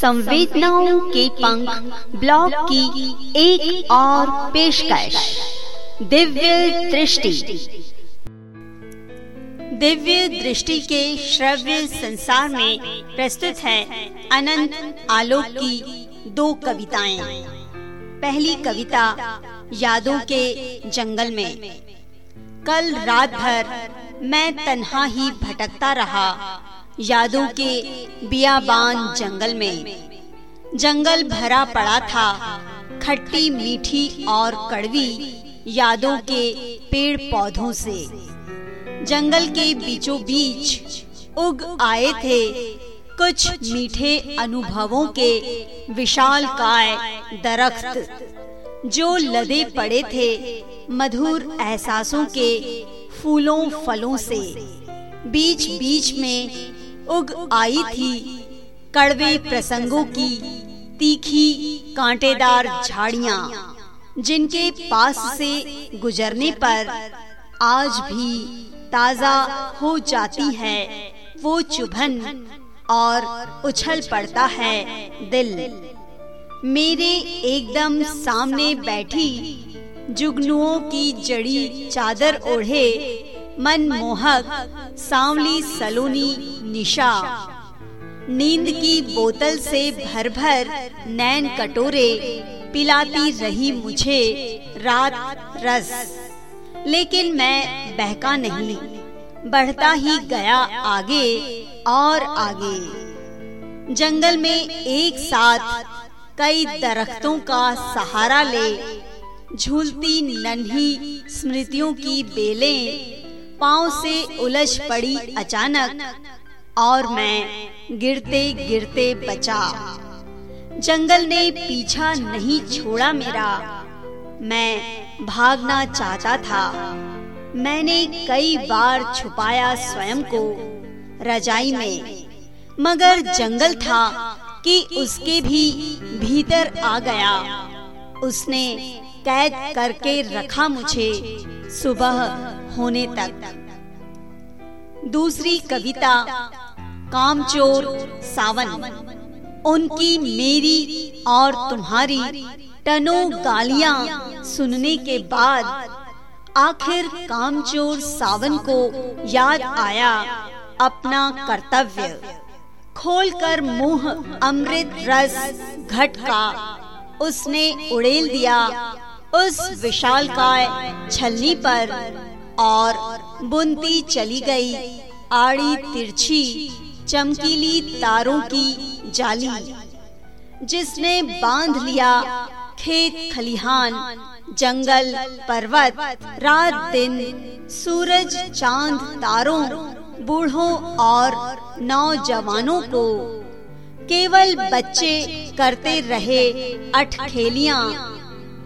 संवेदनाओं के पंख ब्लॉग की एक और पेशकश। दिव्य दृष्टि। दिव्य दृष्टि के श्रव्य संसार में प्रस्तुत है अनंत आलोक की दो कविताएँ। पहली कविता यादों के जंगल में। कल रात भर मैं तन्हा ही भटकता रहा यादों के बियाबान जंगल में। जंगल भरा पड़ा था। खट्टी मीठी और कड़वी यादों के पेड़ पौधों से। जंगल के बीचों बीच उग आए थे कुछ मीठे अनुभवों के विशाल काय दरख्त, जो लदे पड़े थे मधुर एहसासों के फूलों फलों से। बीच बीच में उग आई थी। कड़वे प्रसंगों की तीखी कांटेदार झाड़ियाँ, जिनके पास से गुजरने पर आज भी ताज़ा हो जाती है। वो चुभन और उछल पड़ता है दिल। मेरे एकदम सामने बैठी जुगनुओं की जड़ी चादर ओढ़े मनमोहक, सांवली सलोनी निशा। नींद की बोतल से भर भर नैन कटोरे, पिलाती रही मुझे रात रस। लेकिन मैं बहका नहीं, बढ़ता ही गया आगे और आगे। जंगल में एक साथ कई दरख्तों का सहारा ले, झूलती नन्ही स्मृतियों की बेलें पाँव से उलझ पड़ी अचानक, और मैं गिरते गिरते बचा। जंगल ने पीछा नहीं छोड़ा मेरा। मैं भागना चाहता था। मैंने कई बार छुपाया स्वयं को रजाई में, मगर जंगल था कि उसके भी भीतर आ गया। उसने कैद करके रखा मुझे सुबह होने तक। दूसरी कविता, कामचोर सावन। उनकी मेरी और तुम्हारी टनो गालियाँ सुनने के बाद आखिर कामचोर सावन को याद आया अपना कर्तव्य। खोलकर मुँह अमृत रस घट का उसने उड़ेल दिया उस विशाल काय छलनी पर और बुनती चली गई, आड़ी तिरछी, चमकीली तारों की जाली, जिसने बाँध लिया खेत खलिहान, जंगल, पर्वत, रात दिन, सूरज, चाँद, तारों, बूढ़ों और नौजवानों को। केवल बच्चे करते रहे अठखेलियाँ,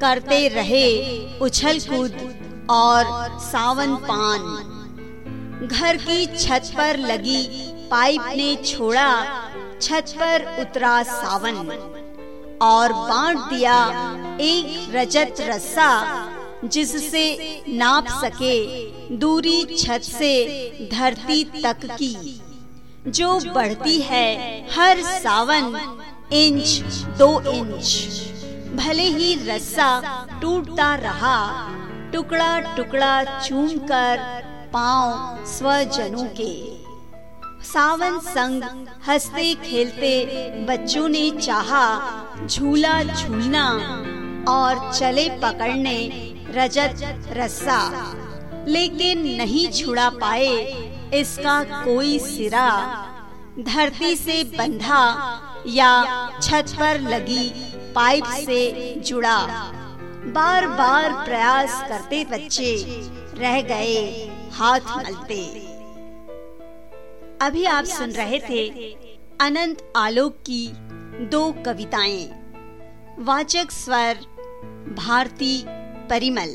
करते रहे उछल कूद और सावन पान। घर की छत पर लगी पाइप ने छोड़ा, छत पर उतरा सावन। और बांट दिया एक रजत रस्सा, जिससे नाप सके दूरी छत से धरती तक की, जो बढ़ती है हर सावन इंच, दो इंच। भले ही रस्सा टूटता रहा टुकड़ा टुकड़ा चूम कर पाँव स्वजनों के। सावन संग हँसते खेलते बच्चों ने चाहा झूला झूलना और चले पकड़ने रजत रस्सा। लेकिन नहीं छुड़ा पाए इसका कोई सिरा। धरती से बंधा या छत पर लगी पाइप से जुड़ा। बार बार प्रयास करते बच्चे रह गए, हाथ मलते। अभी आप सुन रहे थे अनंत आलोक की दो कविताएँ, वाचक स्वर, भारती परिमल।